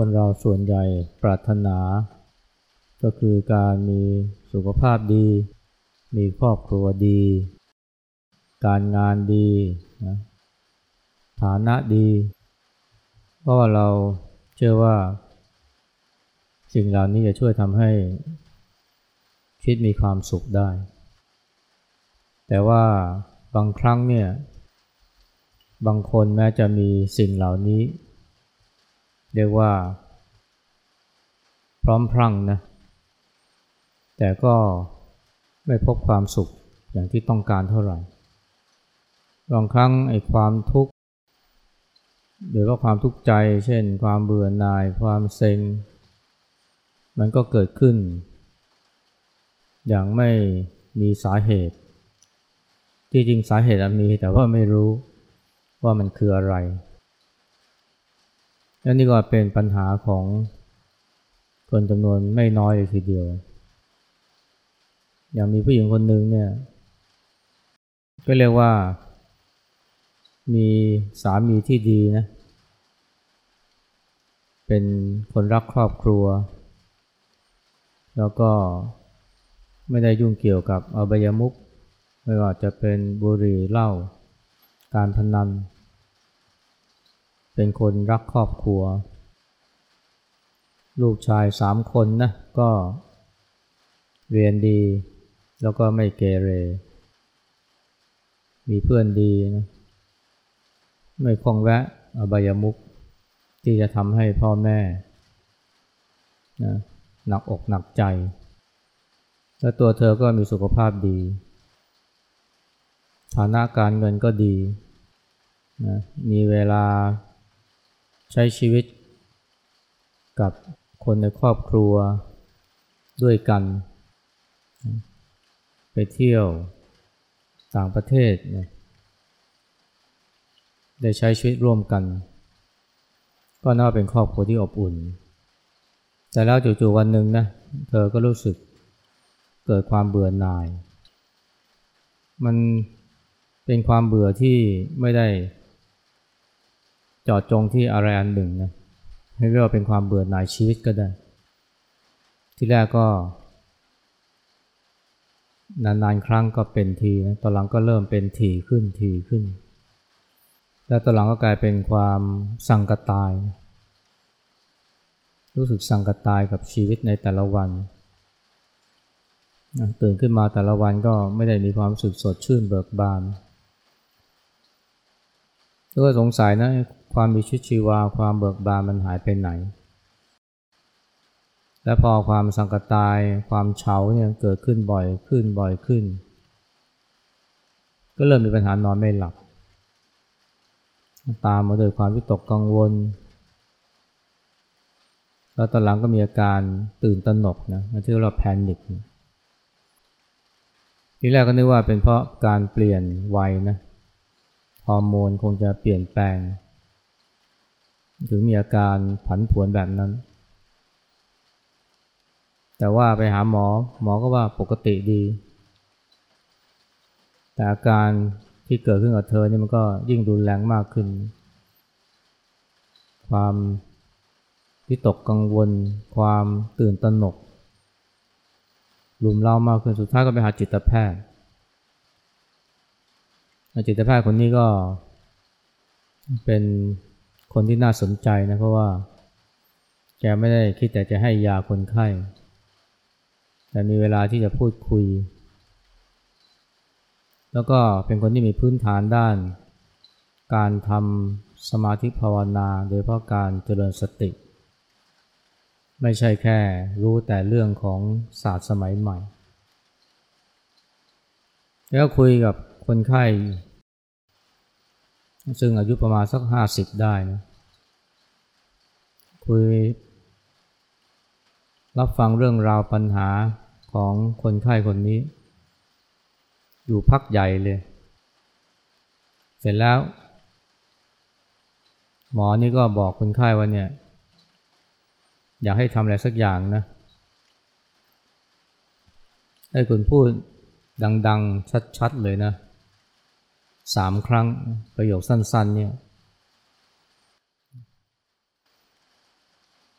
คนเราส่วนใหญ่ปรารถนา ก็คือการมีสุขภาพดี มีครอบครัวดี การงานดีนะฐานะดี เพราะว่าเราเชื่อว่า สิ่งเหล่านี้จะช่วยทำให้ชีวิตมีความสุขได้ แต่ว่าบางครั้งเนี่ย บางคนแม้จะมีสิ่งเหล่านี้ เรียกว่า พร้อมพรั่งนะ แต่ก็ไม่พบความสุขอย่างที่ต้องการเท่าไหร่บางครั้งไอ้ความทุกข์หรือว่าความทุกข์ใจ เช่น ความเบื่อหน่าย ความเซ็ง มันก็เกิดขึ้น อย่างไม่มีสาเหตุ ที่จริงสาเหตุมีแต่ว่าไม่รู้ว่ามันคืออะไร และนี่ก็เป็นปัญหาของคนจำนวนไม่น้อยเลยทีเดียว อย่างมีผู้หญิงคนหนึ่งเนี่ย ก็เรียกว่า มีสามีที่ดีนะ เป็นคนรักครอบครัว แล้วก็ไม่ได้ยุ่งเกี่ยวกับอบายมุกไม่ว่าจะเป็นบุหรี่เหล้าการพนัน เป็นคนรักครอบครัว ลูกชายสามคนนะก็เรียนดี แล้วก็ไม่เกเร มีเพื่อนดีนะไม่คงแวะอบายมุกที่จะทำให้พ่อแม่นะหนักอกหนักใจ และตัวเธอก็มีสุขภาพดี ฐานะการเงินก็ดีนะมีเวลา ใช้ชีวิตกับคนในครอบครัวด้วยกัน ไปเที่ยวต่างประเทศนะได้ใช้ชีวิตร่วมกัน ก็น่าเป็นครอบครัวที่อบอุ่น แต่แล้วจู่ๆวันหนึ่งนะเธอก็รู้สึกเกิดความเบื่อหน่าย มันเป็นความเบื่อที่ไม่ได้ จอดจงที่อะไรอันหนึ่งนะให้เรียกว่าเป็นความเบื่อหน่ายชีวิตก็ได้ ที่แรกก็ นานๆครั้งก็เป็นทีนะตอนหลังก็เริ่มเป็นทีขึ้นทีขึ้น แล้วตอนหลังก็กลายเป็นความสังกตาย รู้สึกสังกตายกับชีวิตในแต่ละวันตื่นขึ้นมาแต่ละวันก็ไม่ได้มีความสุขสดชื่นเบิกบานก็สงสัยนะ ความมีชีวิตชีวาความเบิกบานมันหายไปไหน และพอความสังกตายความเฉาเนี่ยเกิดขึ้นบ่อยขึ้นบ่อยขึ้น ก็เริ่มมีปัญหานอนไม่หลับ ตามมาด้วยความวิตกกังวล แล้วตอนหลังก็มีอาการตื่นตระหนกนะที่เราแพนิคทีแรกก็นึกว่าเป็นเพราะการเปลี่ยนวัยนะฮอร์โมนคงจะเปลี่ยนแปลง ถึงมีอาการผันผวนแบบนั้น แต่ว่าไปหาหมอหมอก็ว่าปกติดี แต่อาการที่เกิดขึ้นกับเธอนี่มันก็ยิ่งรุนแรงมากขึ้น ความวิตกกังวล ความตื่นตระหนกรุมเร้ามากขึ้นสุดท้ายก็ไปหาจิตแพทย์จิตแพทย์คนนี้ก็เป็น คนที่น่าสนใจนะเพราะว่าแกไม่ได้คิดแต่จะให้ยาคนไข้ แต่มีเวลาที่จะพูดคุย แล้วก็เป็นคนที่มีพื้นฐานด้าน การทำสมาธิภาวนา โดยเพราะการเจริญสติ ไม่ใช่แค่รู้แต่เรื่องของศาสตร์สมัยใหม่ แล้วคุยกับคนไข้ ซึ่งอายุประมาณสักห้าสิบได้นะคุยรับฟังเรื่องราวปัญหาของคนไข้คนนี้ อยู่พักใหญ่เลย เสร็จแล้ว หมอนี่ก็บอกคนไข้ว่าเนี่ย อยากให้ทำอะไรสักอย่างนะ ให้คุณพูดดัง ๆ ชัด ๆ เลยนะ สามครั้งประโยคสั้น ๆ เนี่ย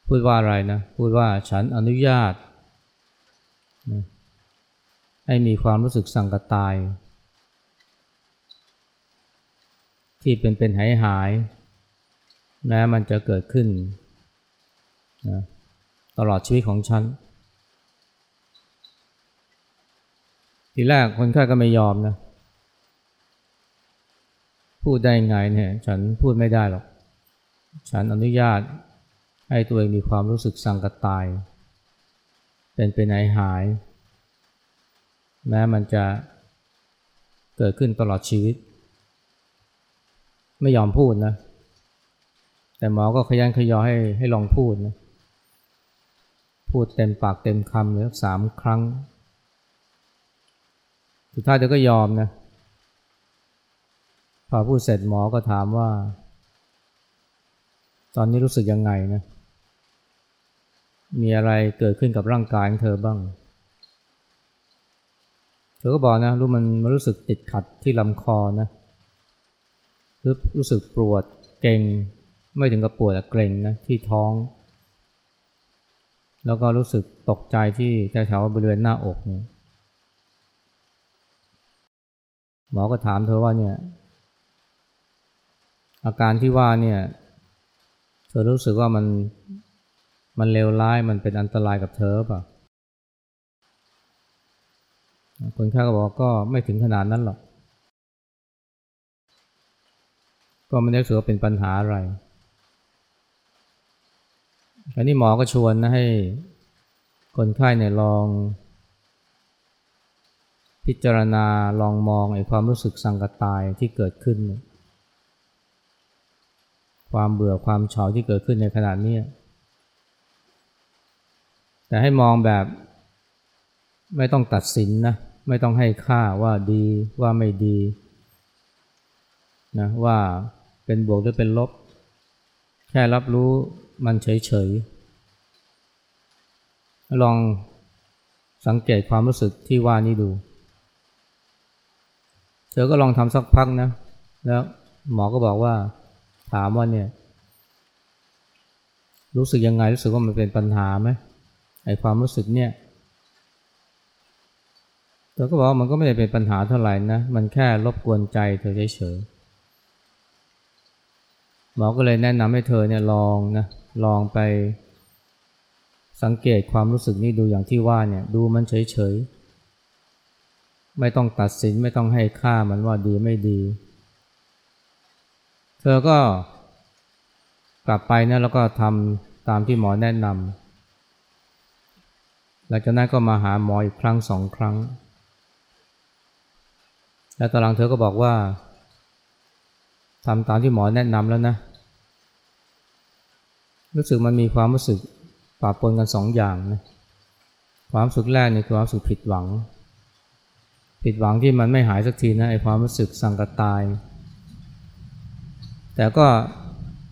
พูดว่าอะไรนะ พูดว่าฉันอนุญาตนะให้มีความรู้สึกสังกตาย ที่เป็นเป็นหายหาย แม้มันจะเกิดขึ้นนะตลอดชีวิตของฉัน ทีแรกคนไข้ก็ไม่ยอมนะ พูดได้ไงเนี่ยฉันพูดไม่ได้หรอก ฉันอนุญาตให้ตัวเองมีความรู้สึกสังกตาย เป็นเป็นหายหาย แม้มันจะเกิดขึ้นตลอดชีวิต ไม่ยอมพูดนะ แต่หมอก็ขยันขยอให้ให้ลองพูดนะ พูดเต็มปากเต็มคำเลยสามครั้ง สุดท้ายเธอก็ยอมนะ พอพูดเสร็จหมอก็ถามว่า ตอนนี้รู้สึกยังไงนะ มีอะไรเกิดขึ้นกับร่างกายของเธอบ้าง เธอก็บอกนะ รู้มันมันรู้สึกติดขัดที่ลำคอนะรู้รู้สึกปวดเกร็งไม่ถึงกับปวดแต่เกร็งนะที่ท้อง แล้วก็รู้สึกตกใจที่แถวๆบริเวณหน้าอกเนี่ยหมอก็ถามเธอว่าเนี่ย อาการที่ว่าเนี่ยเธอรู้สึกว่ามันมันเลวร้ายมันเป็นอันตรายกับเธอป่ะคนไข้ก็บอกก็ไม่ถึงขนาดนั้นหรอก ก็ไม่ได้รู้สึกว่าเป็นปัญหาอะไรอันนี้หมอก็ชวนนะให้คนไข้เนี่ยลอง พิจารณาลองมองไอ้ความรู้สึกสังกตายที่เกิดขึ้น ความเบื่อความเฉาที่เกิดขึ้นในขณะนี้ แต่ให้มองแบบไม่ต้องตัดสินนะ ไม่ต้องให้ค่าว่าดีว่าไม่ดีนะว่าเป็นบวกหรือเป็นลบ แค่รับรู้มันเฉยๆ ลองสังเกตความรู้สึกที่ว่านี้ดู เธอก็ลองทำสักพักนะ แล้วหมอก็บอกว่า ถามว่าเนี่ย รู้สึกยังไงรู้สึกว่ามันเป็นปัญหาไหมไอ้ความรู้สึกเนี่ยเธอก็บอกว่ามันก็ไม่ได้เป็นปัญหาเท่าไหร่นะมันแค่รบกวนใจเธอเฉยๆหมอก็เลยแนะนำให้เธอเนี่ยลองนะลองไปสังเกตความรู้สึกนี้ดูอย่างที่ว่าเนี่ยดูมันเฉยๆไม่ต้องตัดสินไม่ต้องให้ค่ามันว่าดีไม่ดี เธอก็กลับไปนะแล้วก็ทำตามที่หมอแนะนำหลังจากนั้นก็มาหาหมออีกครั้งสองครั้ง แล้วตอนหลังเธอก็บอกว่าทำตามที่หมอแนะนำแล้วนะ รู้สึกมันมีความรู้สึกปะปนกันสองอย่างนะความรู้สึกแรกนี่คือความรู้สึกผิดหวัง ผิดหวังที่มันไม่หายสักทีนะไอความรู้สึกสังกตาย แต่ก็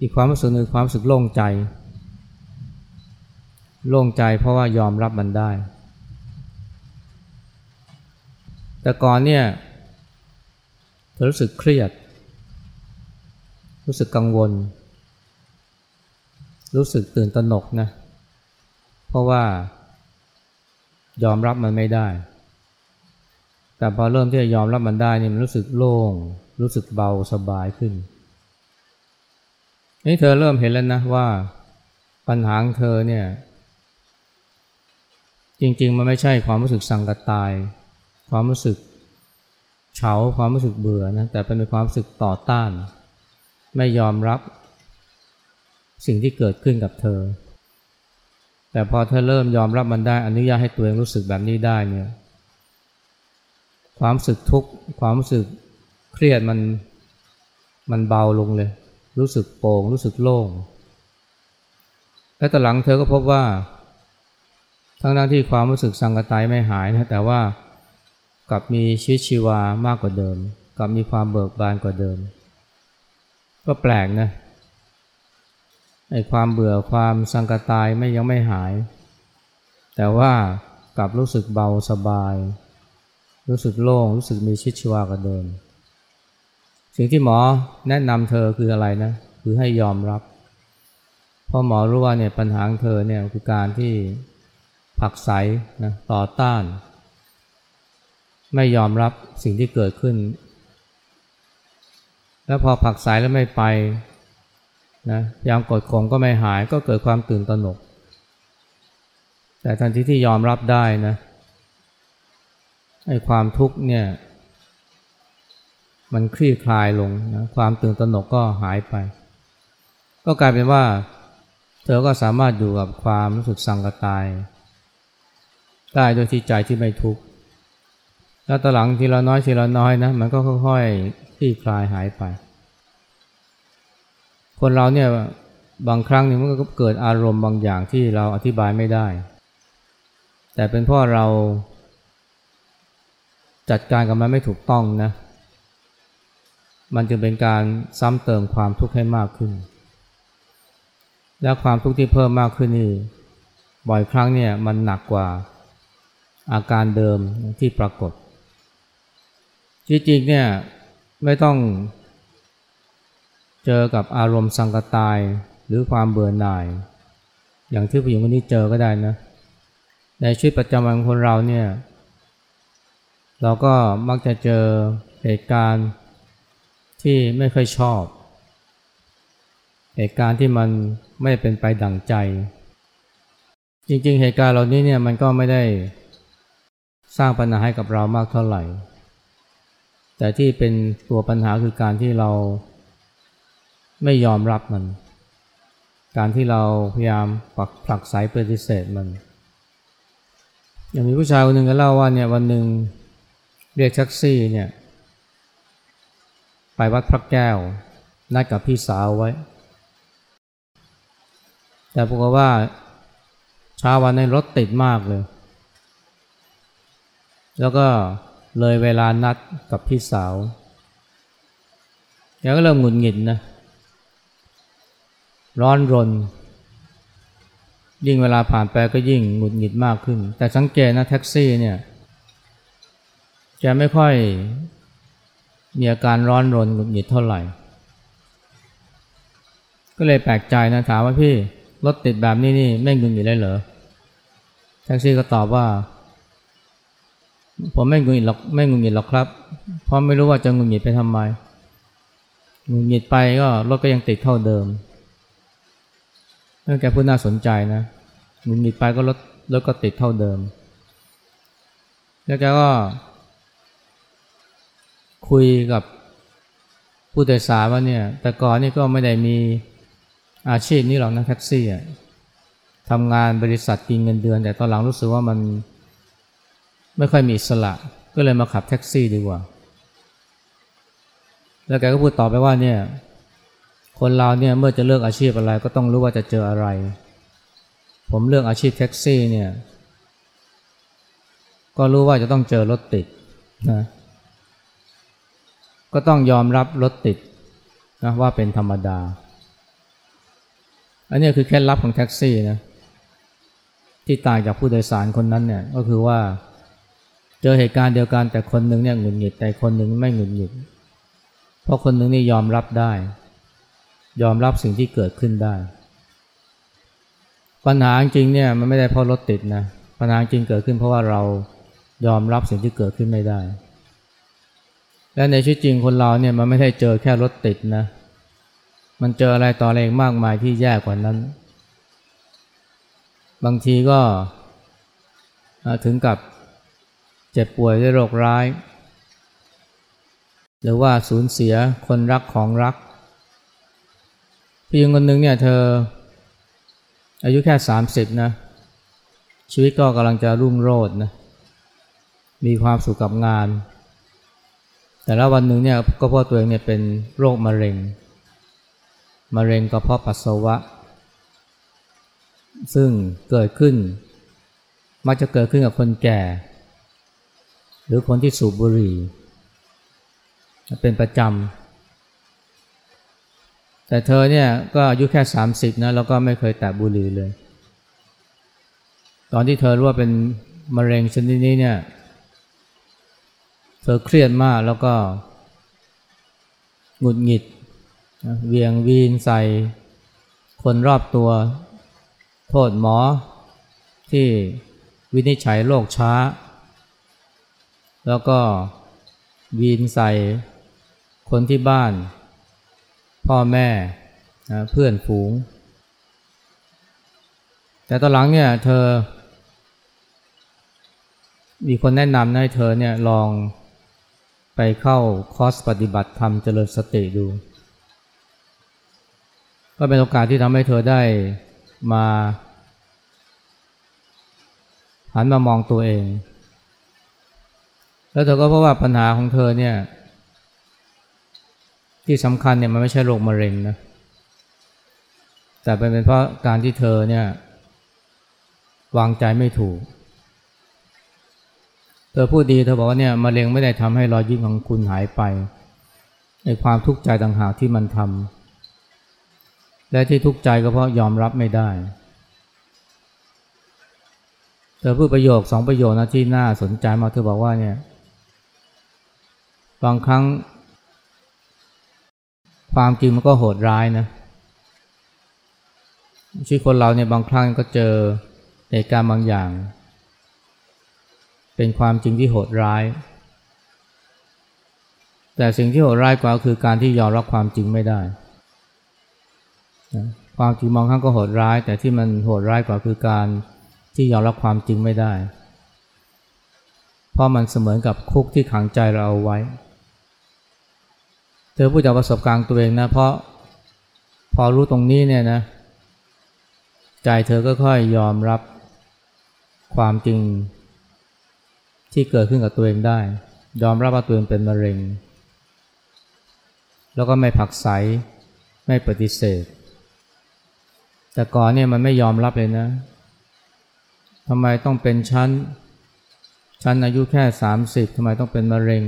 อีกความรู้สึกหนึ่งความรู้สึกโล่งใจ โล่งใจเพราะว่ายอมรับมันได้ แต่ก่อนเนี่ยเธอรู้สึกเครียด รู้สึกกังวล รู้สึกตื่นตระหนกนะ เพราะว่ายอมรับมันไม่ได้ แต่พอเริ่มที่จะยอมรับมันได้นี่มันรู้สึกโล่ง รู้สึกเบาสบายขึ้น นี่เธอเริ่มเห็นแล้วนะว่าปัญหาของเธอเนี่ย จริง ๆ มันไม่ใช่ความรู้สึกสังกตาย ความรู้สึกเฉาความรู้สึกเบื่อนะแต่เป็นความรู้สึกต่อต้าน ไม่ยอมรับ สิ่งที่เกิดขึ้นกับเธอ แต่พอเธอเริ่มยอมรับมันได้อนุญาตให้ตัวเองรู้สึกแบบนี้ได้เนี่ยความรู้สึกทุกข์ความรู้สึกเครียดมันมันเบาลงเลย รู้สึกโปร่งรู้สึกโล่ง และต่หลังเธอก็พบว่า ทั้งนั้นที่ความรู้สึกสังกตายไม่หายนะแต่ว่ากลับมีชีวิตชีวามากกว่าเดิม กลับมีความเบิกบานกว่าเดิม ก็แปลกนะไอ้ความเบื่อความสังกตายไม่ยังไม่หาย แต่ว่ากลับรู้สึกเบาสบาย รู้สึกโล่งรู้สึกมีชีวิตชีวากว่าเดิม สิ่งที่หมอแนะนำเธอคืออะไรนะ คือให้ยอมรับพราะหมอรู้ว่าเนี่ยปัญหาของเธอเนี่ยคือการที่ผักใสนะต่อต้าน ไม่ยอมรับสิ่งที่เกิดขึ้น แล้วพอผักใสแล้วไม่ไปนะยามกดข่มก็ไม่หายก็เกิดความตื่นตระหนก แต่ทันทีที่ยอมรับได้นะไอ้ความทุกข์เนี่ย มันคลี่คลายลงนะความตื่นตระหนกก็หายไป ก็กลายเป็นว่า เธอก็สามารถอยู่กับความรู้สึกสังกตาย ได้โดยที่ใจที่ไม่ทุกข์แล้วต่อหลังทีละน้อยทีละน้อยนะมันก็ค่อยๆคลี่คลายหายไป คนเราเนี่ยบางครั้งนี่มันก็เกิดอารมณ์บางอย่างที่เราอธิบายไม่ได้ แต่เป็นเพราะเราจัดการกับมันไม่ถูกต้องนะ มันจึงเป็นการซ้ำเติมความทุกข์ให้มากขึ้น และความทุกข์ที่เพิ่มมากขึ้นนี่บ่อยครั้งเนี่ยมันหนักกว่าอาการเดิมที่ปรากฏจริงๆเนี่ยไม่ต้องเจอกับอารมณ์สังกตายหรือความเบื่อหน่าย อย่างที่ผู้หญิงคนนี้เจอก็ได้นะ ในชีวิตประจำวันคนเราเนี่ย เราก็มักจะเจอเหตุการณ์ ที่ไม่ค่อยชอบ เหตุการณ์ที่มันไม่เป็นไปดั่งใจ จริงๆ เหตุการณ์เหล่านี้เนี่ยมันก็ไม่ได้สร้างปัญหาให้กับเรามากเท่าไหร่ แต่ที่เป็นตัวปัญหาคือการที่เราไม่ยอมรับมัน การที่เราพยายามปักผลักสายปฏิเสธมัน อย่างมีผู้ชายคนหนึ่งก็เล่าว่าเนี่ยวันหนึ่งเรียกแท็กซี่เนี่ย ไปวัดพระแก้ว นัดกับพี่สาวไว้ แต่ปรากฏว่าเช้าวันนี้รถติดมากเลย แล้วก็เลยเวลานัดกับพี่สาวแกก็เริ่มหงุดหงิดนะ ร้อนรน ยิ่งเวลาผ่านไปก็ยิ่งหงุดหงิดมากขึ้น แต่สังเกตนะแท็กซี่เนี่ยแกไม่ค่อย มีอาการร้อนรนหงุดหงิดเท่าไหร่ ก็เลยแปลกใจนะถามว่าพี่รถติดแบบนี้นี่ไม่งุนหงิดเลยเหรอแท็กซี่ก็ตอบว่า ผมไม่งุนหงิดหรอกไม่งุนหงิดหรอกครับ เพราะไม่รู้ว่าจะงุนหงิดไปทำไมงุนหงิดไปก็รถก็ยังติดเท่าเดิมนั่นแกพูดน่าสนใจนะงุนหงิดไปก็รถรถก็ติดเท่าเดิม แล้วแกก็ คุยกับผู้โดยสารว่าเนี่ย แต่ก่อนนี่ก็ไม่ได้มีอาชีพนี้หรอกนะแท็กซี่อะทำงานบริษัทกินเงินเดือน แต่ตอนหลังรู้สึกว่ามันไม่ค่อยมีอิสระ ก็เลยมาขับแท็กซี่ดีกว่า แล้วแกก็พูดต่อไปว่าเนี่ย คนเราเนี่ยเมื่อจะเลือกอาชีพอะไรก็ต้องรู้ว่าจะเจออะไร ผมเลือกอาชีพแท็กซี่เนี่ย ก็รู้ว่าจะต้องเจอรถติดนะ ก็ต้องยอมรับรถติดนะว่าเป็นธรรมดา อันนี้คือแค่ลับของแท็กซี่นะที่ต่างจากผู้โดยสารคนนั้นเนี่ยก็คือว่าเจอเหตุการณ์เดียวกันแต่คนหนึ่งเนี่ยหงุดหงิดแต่คนหนึ่งไม่หงุดหงิด เพราะคนหนึ่งนี่ยอมรับได้ ยอมรับสิ่งที่เกิดขึ้นได้ ปัญหาจริงเนี่ยมันไม่ได้เพราะรถติดนะปัญหาจริงเกิดขึ้นเพราะว่าเรายอมรับสิ่งที่เกิดขึ้นไม่ได้ และในชีวิตจริงคนเราเนี่ยมันไม่ได้เจอแค่รถติดนะ มันเจออะไรต่ออะไรมากมายที่แย่กว่านั้น บางทีก็ถึงกับเจ็บป่วยด้วยโรคร้าย หรือว่าสูญเสียคนรักของรักพี่หญิงคนหนึ่งเนี่ยเธอ อายุแค่สามสิบนะ ชีวิตก็กำลังจะรุ่งโรจน์นะ มีความสุขกับงาน แต่แล้ววันหนึ่งเนี่ยก็พราะตัวเองเนี่ยเป็นโรคมะเร็ง มะเร็งกระเพาะปัสสาวะ ซึ่งเกิดขึ้น มักจะเกิดขึ้นกับคนแก่ หรือคนที่สูบบุหรี่ เป็นประจำ แต่เธอเนี่ยก็อายุแค่ 30นะแล้วก็ไม่เคยแตะบุหรี่เลย ตอนที่เธอรู้ว่าเป็นมะเร็งชนิดนี้เนี่ย เธอเครียดมากแล้วก็หงุดหงิดเวียงวีนใส่คนรอบตัว โทษหมอที่วินิจฉัยโรคช้า แล้วก็วีนใส่คนที่บ้าน พ่อแม่นะเพื่อนฝูง แต่ตอนหลังเนี่ยเธอ มีคนแนะนำให้เธอเนี่ยลอง ไปเข้าคอร์สปฏิบัติธรรมเจริญสติดู ก็เป็นโอกาสที่ทำให้เธอได้มาหันมามองตัวเอง แล้วเธอก็พบว่าปัญหาของเธอเนี่ยที่สำคัญเนี่ยมันไม่ใช่โรคมะเร็งนะ แต่เป็นเพราะการที่เธอเนี่ยวางใจไม่ถูก เธอพูดดีเธอบอกว่าเนี่ยมะเร็งไม่ได้ทำให้รอยยิ้มของคุณหายไปในความทุกข์ใจต่างหากที่มันทำและที่ทุกข์ใจก็เพราะยอมรับไม่ได้ เธอพูดประโยคสองประโยคนะที่น่าสนใจมาเธอบอกว่าเนี่ยบางครั้ง ความจริงมันก็โหดร้ายนะชีวิตคนเราเนี่ยบางครั้งก็เจอเหตุการณ์บางอย่าง เป็นความจริงที่โหดร้าย แต่สิ่งที่โหดร้ายกว่าคือการที่ยอมรับความจริงไม่ได้ ความจริงบางครั้งก็โหดร้าย แต่ที่มันโหดร้ายกว่าคือการที่ยอมรับความจริงไม่ได้ เพราะมันเสมือนกับคุกที่ขังใจเราเอาไว้ เธอพูดจากประสบการณ์ตัวเองนะ เพราะพอรู้ตรงนี้เนี่ยนะใจเธอก็ค่อยยอมรับความจริง ที่เกิดขึ้นกับตัวเองได้ ยอมรับว่าตัวเองเป็นมะเร็ง แล้วก็ไม่ผักใสไม่ปฏิเสธ แต่ก่อนเนี่ยมันไม่ยอมรับเลยนะทำไมต้องเป็นชั้นชั้นอายุแค่สามสิบทำไมต้องเป็นมะเร็ง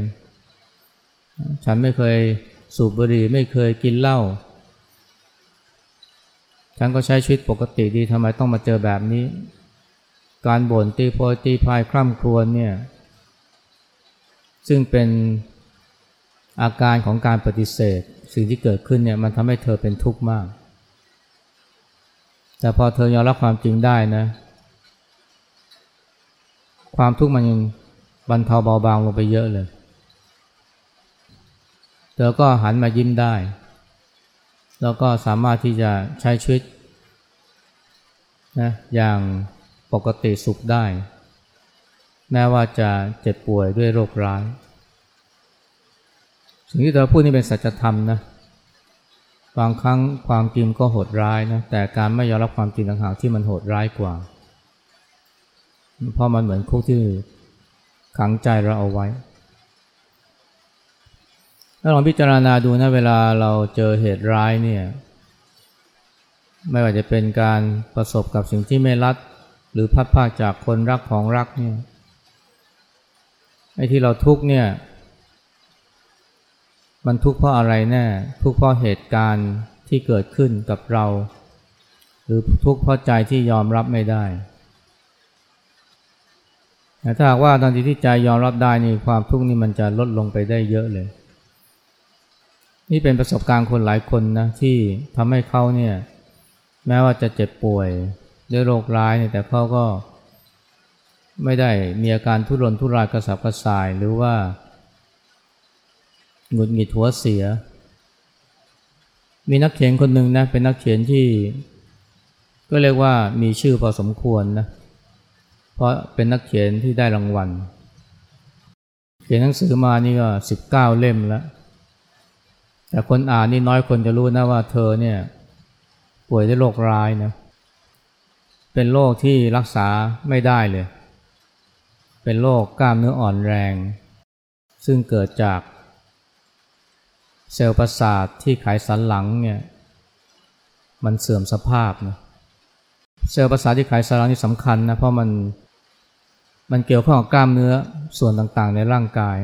ฉันไม่เคยสูบบุหรี่ไม่เคยกินเหล้า ฉันก็ใช้ชีวิตปกติดีทำไมต้องมาเจอแบบนี้ การบ่นตีโพยตีพายคร่ำครวญเนี่ย ซึ่งเป็นอาการของการปฏิเสธ สิ่งที่เกิดขึ้นเนี่ยมันทำให้เธอเป็นทุกข์มาก แต่พอเธอยอมรับความจริงได้นะ ความทุกข์มันยังบรรเทาเบาบางลงไปเยอะเลย เธอก็หันมายิ้มได้ แล้วก็สามารถที่จะใช้ชีวิตนะอย่างปกติสุขได้ แม้ว่าจะเจ็บป่วยด้วยโรคร้าย สิ่งที่เธอพูดนี่เป็นสัจธรรมนะบางครั้งความจริงก็โหดร้ายนะแต่การไม่ยอมรับความจริงต่างหากที่มันโหดร้ายกว่า เพราะมันเหมือนคุกที่ขังใจเราเอาไว้ ถ้าลองพิจารณาดูนะเวลาเราเจอเหตุร้ายเนี่ยไม่ว่าจะเป็นการประสบกับสิ่งที่ไม่รัด หรือพัดพาจากคนรักของรักเนี่ย ไอ้ที่เราทุกเนี่ย มันทุกข์เพราะอะไรแน่ ทุกข์เพราะเหตุการณ์ที่เกิดขึ้นกับเรา หรือทุกข์เพราะใจที่ยอมรับไม่ได้แต่ถ้าหากว่าตอนที่ใจยอมรับได้นี่ความทุกข์นี่มันจะลดลงไปได้เยอะเลย นี่เป็นประสบการณ์คนหลายคนนะที่ทำให้เขาเนี่ย แม้ว่าจะเจ็บป่วยด้วยโรคร้ายเนี่ยแต่เขาก็ ไม่ได้มีอาการทุรนทุรายกระสับกระส่ายหรือว่าหงุดหงิดหัวเสีย มีนักเขียนคนหนึ่งนะเป็นนักเขียนที่ ก็เรียกว่ามีชื่อพอสมควรนะเพราะเป็นนักเขียนที่ได้รางวัล เขียนหนังสือมานี่ก็สิบเก้าเล่มแล้ว แต่คนอ่านนี่น้อยคนจะรู้นะว่าเธอเนี่ยป่วยด้วยโรคร้ายนะเป็นโรคที่รักษาไม่ได้เลย เป็นโรคกล้ามเนื้ออ่อนแรง ซึ่งเกิดจากเซลล์ประสาทที่ไขสันหลังเนี่ยมันเสื่อมสภาพนะเซลล์ประสาทที่ไขสันหลังนี่สำคัญนะเพราะมันมันเกี่ยวข้องกับกล้ามเนื้อส่วนต่างๆในร่างกาย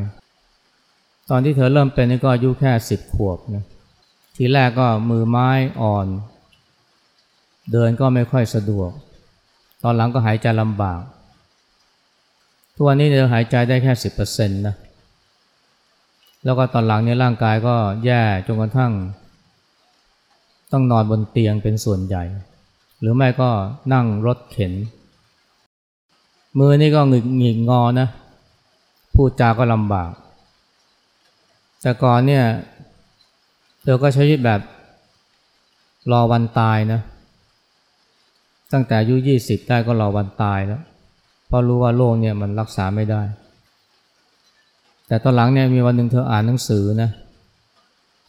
ตอนที่เธอเริ่มเป็นนี่ก็อายุแค่สิบขวบนะทีแรกก็มือไม้อ่อน เดินก็ไม่ค่อยสะดวก ตอนหลังก็หายใจลำบาก ทุกวันนี้เธอหายใจได้แค่สิบเปอร์เซ็นต์นะแล้วก็ตอนหลังเนี่ยร่างกายก็แย่จนกระทั่ง ต้องนอนบนเตียงเป็นส่วนใหญ่ หรือไม่ก็นั่งรถเข็น มือนี่ก็หงิกหงิกงอนะพูดจาก็ลำบาก แต่ก่อนเนี่ยเธอก็ใช้ชีวิตแบบรอวันตายนะ ตั้งแต่อายุยี่สิบได้ก็รอวันตายแล้ว ราะรู้ว่าโรคเนี่ยมันรักษาไม่ได้ แต่ตอนหลังเนี่ยมีวันหนึ่งเธออ่านหนังสือนะ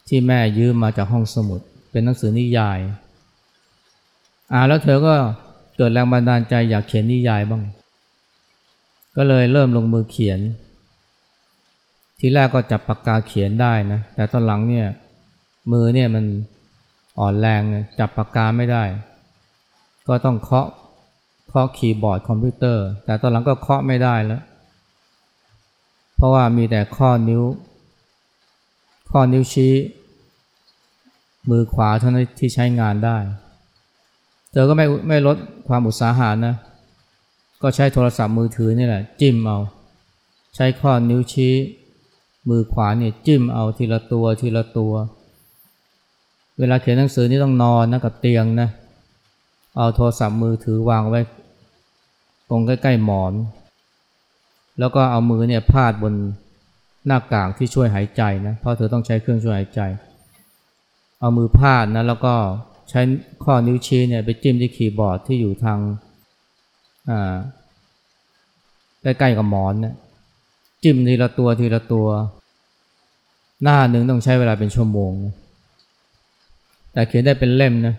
ที่แม่ยืมมาจากห้องสมุด เป็นหนังสือนิยาย อ่านแล้วเธอก็เกิดแรงบันดาลใจอยากเขียนนิยายบ้าง ก็เลยเริ่มลงมือเขียน ทีแรกก็จับปากกาเขียนได้นะ แต่ตอนหลังเนี่ยมือเนี่ยมันอ่อนแรงจับปากกาไม่ได้ ก็ต้องเคาะ เคาะคีย์บอร์ดคอมพิวเตอร์ แต่ตอนหลังก็เคาะไม่ได้แล้ว เพราะว่ามีแต่ข้อนิ้ว ข้อนิ้วชี้ มือขวาเท่านั้นที่ใช้งานได้ เธอก็ไม่ไม่ลดความอุตสาหะนะ ก็ใช้โทรศัพท์มือถือนี่แหละ จิ้มเอา ใช้ข้อนิ้วชี้ มือขวาเนี่ยจิ้มเอาทีละตัวทีละตัว เวลาเขียนหนังสือนี่ต้องนอนนะกับเตียงนะเอาโทรศัพท์มือถือวางไว้ ตรงใกล้ๆหมอน แล้วก็เอามือเนี่ยพาดบนหน้ากากที่ช่วยหายใจนะเพราะเธอต้องใช้เครื่องช่วยหายใจ เอามือพาดนะแล้วก็ใช้ข้อนิ้วชี้เนี่ยไปจิ้มที่คีย์บอร์ดที่อยู่ทางใกล้ๆกับหมอนเนี่ยจิ้มทีละตัวทีละตัว หน้าหนึ่งต้องใช้เวลาเป็นชั่วโมงนะแต่เขียนได้เป็นเล่มนะ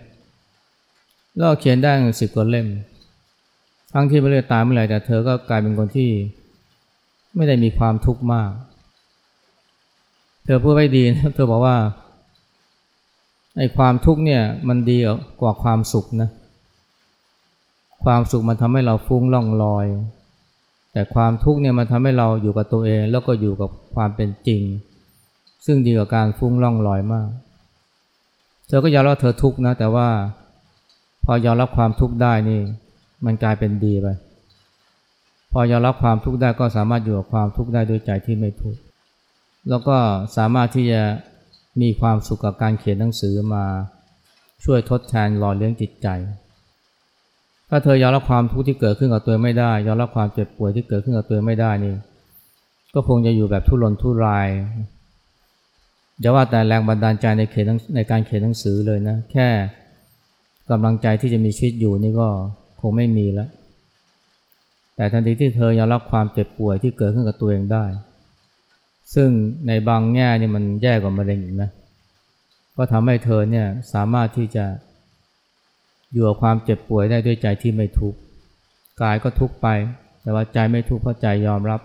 แล้วเขียนได้สิบกว่าเล่ม ทั้งที่ไม่ได้ตายเมื่อไหร่แต่เธอก็กลายเป็นคนที่ ไม่ได้มีความทุกข์มาก เธอพูดไว้ดีนะเธอบอกว่าไอ้ความทุกข์เนี่ยมันดีกว่าความสุขนะความสุขมันทำให้เราฟุ้งล่องลอย แต่ความทุกข์เนี่ยมันทำให้เราอยู่กับตัวเอง แล้วก็อยู่กับความเป็นจริง ซึ่งดีกว่าการฟุ้งล่องลอยมาก เธอก็ยอมรับเธอทุกข์นะ แต่ว่าพอยอมรับความทุกข์ได้นี่ มันกลายเป็นดีไป พอยอมรับความทุกข์ได้ก็สามารถอยู่กับความทุกข์ได้ด้วยใจที่ไม่ทุกข์ แล้วก็สามารถที่จะมีความสุขกับการเขียนหนังสือมาช่วยทดแทนหล่อเลี้ยงจิตใจ ถ้าเธอยอมรับความทุกข์ที่เกิดขึ้นกับตัวไม่ได้ ยอมรับความเจ็บป่วยที่เกิดขึ้นกับตัวไม่ได้นี่ ก็คงจะอยู่แบบทุรนทุรายอย่าว่าแต่แรงบันดาลใจในเขียนในการเขียนหนังสือเลยนะ แค่กำลังใจที่จะมีชีวิตอยู่นี่ก็ งไม่มีแล้ว แต่ทันทีที่เธอยอมรับความเจ็บป่วยที่เกิดขึ้นกับตัวเองได้ ซึ่งในบางแง่นี่มันแย่กว่ามะเร็งอีกนะ ก็ทำให้เธอเนี่ยสามารถที่จะอยู่กับความเจ็บป่วยได้ด้วยใจที่ไม่ทุกข์ กายก็ทุกข์ไป แต่ว่าใจไม่ทุกข์เพราะใจยอมรับ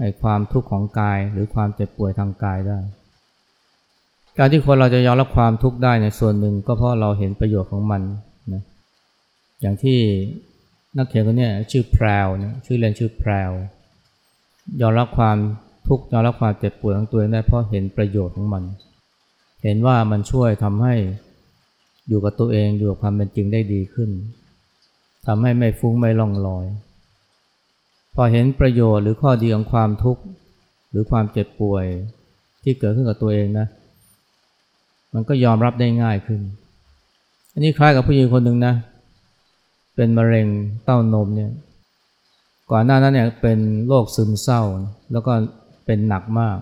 ไอ้ความทุกข์ของกายหรือความเจ็บป่วยทางกายได้ การที่คนเราจะยอมรับความทุกข์ได้ในส่วนหนึ่งก็เพราะเราเห็นประโยชน์ของมัน อย่างที่นักเขียนคนนี้ชื่อแพรวนะชื่อเรียนชื่อแพรวยอมรับความทุกข์ยอมรับความเจ็บปวดของตัวเองได้เพราะเห็นประโยชน์ของมัน เห็นว่ามันช่วยทำให้อยู่กับตัวเองอยู่กับความเป็นจริงได้ดีขึ้นทำให้ไม่ฟุ้งไม่ล่องลอย พอเห็นประโยชน์หรือข้อดีของความทุกข์หรือความเจ็บป่วยที่เกิดขึ้นกับตัวเองนะ มันก็ยอมรับได้ง่ายขึ้น อันนี้คล้ายกับผู้หญิงคนหนึ่งนะเป็นมะเร็งเต้านมเนี่ยก่อนหน้านั้นเนี่ยเป็นโรคซึมเศร้า แล้วก็เป็นหนักมาก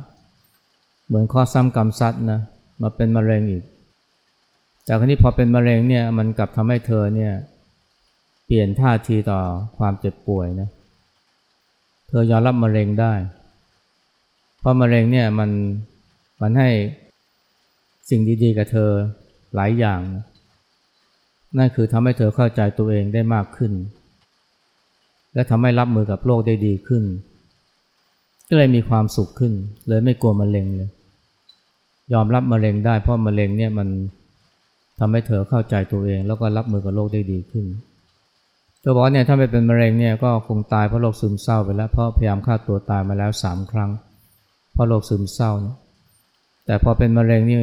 เหมือนข้อซ้ำกรรมซัดนะมาเป็นมะเร็งอีก จากนี้พอเป็นมะเร็งเนี่ยมันกลับทำให้เธอเนี่ยเปลี่ยนท่าทีต่อความเจ็บป่วยนะเธอยอมรับมะเร็งได้ เพราะมะเร็งเนี่ยมันมันให้สิ่งดีๆกับเธอหลายอย่างนั่ นั่นคือทำให้เธอเข้าใจตัวเองได้มากขึ้น และทำให้รับมือกับโลกได้ดีขึ้น ก็เลยมีความสุขขึ้น เลยไม่กลัวมะเร็งเลย ยอมรับมะเร็งได้เพราะมะเร็งเนี่ยมันทำให้เธอเข้าใจตัวเอง แล้วก็รับมือกับโลกได้ดีขึ้นเธอบอกเนี่ยถ้าไม่เป็นมะเร็งเนี่ยก็คงตายเพราะโรคซึมเศร้าไปแล้วเพราะพยายามฆ่าตัวตายมาแล้วสามครั้ง เพราะโรคซึมเศร้านะแต่พอเป็นมะเร็งนี่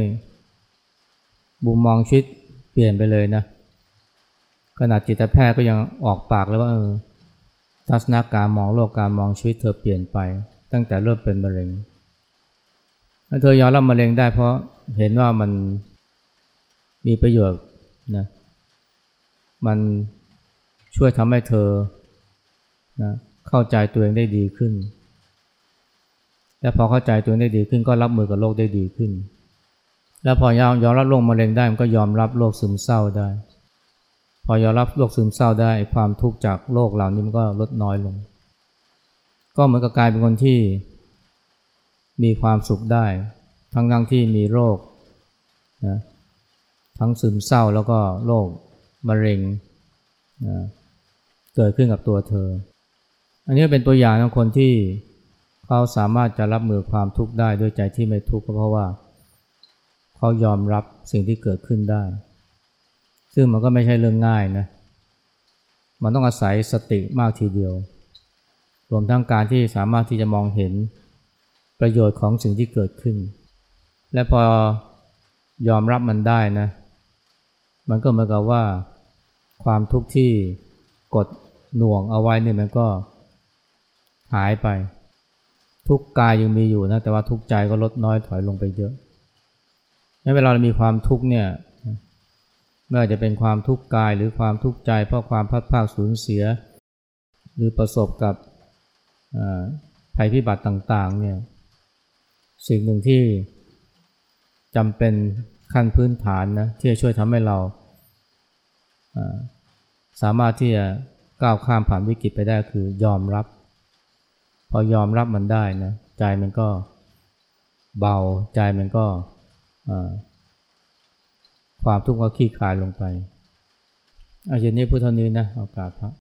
บุมมองชีวิตเปลี่ยนไปเลยนะ ขนาดจิตแพทย์ก็ยังออกปากเลยว่าเออทัศนคการมองโลกการมองชีวิตเธอเปลี่ยนไป ตั้งแต่เริ่มเป็นมะเร็งเธอยอมรับมะเร็งได้เพราะเห็นว่ามันมีประโยชน์นะมันช่วยทำให้เธอนะเข้าใจตัวเองได้ดีขึ้น และพอเข้าใจตัวเองได้ดีขึ้นก็รับมือกับโรคได้ดีขึ้น แล้วพอยอมยอมรับโรคมะเร็งได้มันก็ยอมรับโรคซึมเศร้าได้ พอยอมรับโรคซึมเศร้าได้ความทุกข์จากโรคเหล่านี้มันก็ลดน้อยลง ก็เหมือนกับกลายเป็นคนที่มีความสุขได้ ทั้งทั้งที่มีโรคนะทั้งซึมเศร้าแล้วก็โรคมะเร็งนะเกิดขึ้นกับตัวเธอ อันนี้เป็นตัวอย่างของคนที่เขาสามารถจะรับมือความทุกข์ได้ด้วยใจที่ไม่ทุกข์ก็เพราะว่า เขายอมรับสิ่งที่เกิดขึ้นได้ ซึ่งมันก็ไม่ใช่เรื่องง่ายนะ มันต้องอาศัยสติมากทีเดียว รวมทั้งการที่สามารถที่จะมองเห็นประโยชน์ของสิ่งที่เกิดขึ้น และพอยอมรับมันได้นะ มันก็เหมือนกับว่าความทุกข์ที่กดหน่วงเอาไว้เนี่ยมันก็หายไป ทุกกายยังมีอยู่นะแต่ว่าทุกใจก็ลดน้อยถอยลงไปเยอะเวลาเรามีความทุกข์เนี่ย ไม่ว่าจะเป็นความทุกข์กายหรือความทุกข์ใจ เพราะความพัดพาสูญเสีย หรือประสบกับภัยพิบัติต่างๆเนี่ยสิ่งหนึ่งที่จำเป็นขั้นพื้นฐานนะที่จะช่วยทำให้เราสามารถที่จะก้าวข้ามผ่านวิกฤตไปได้คือยอมรับ พอยอมรับมันได้นะใจมันก็เบาใจมันก็ ความทุกข์ก็คลี่คลายลงไปอาเช่นนี้พุทธนี้นะโอกาสพระ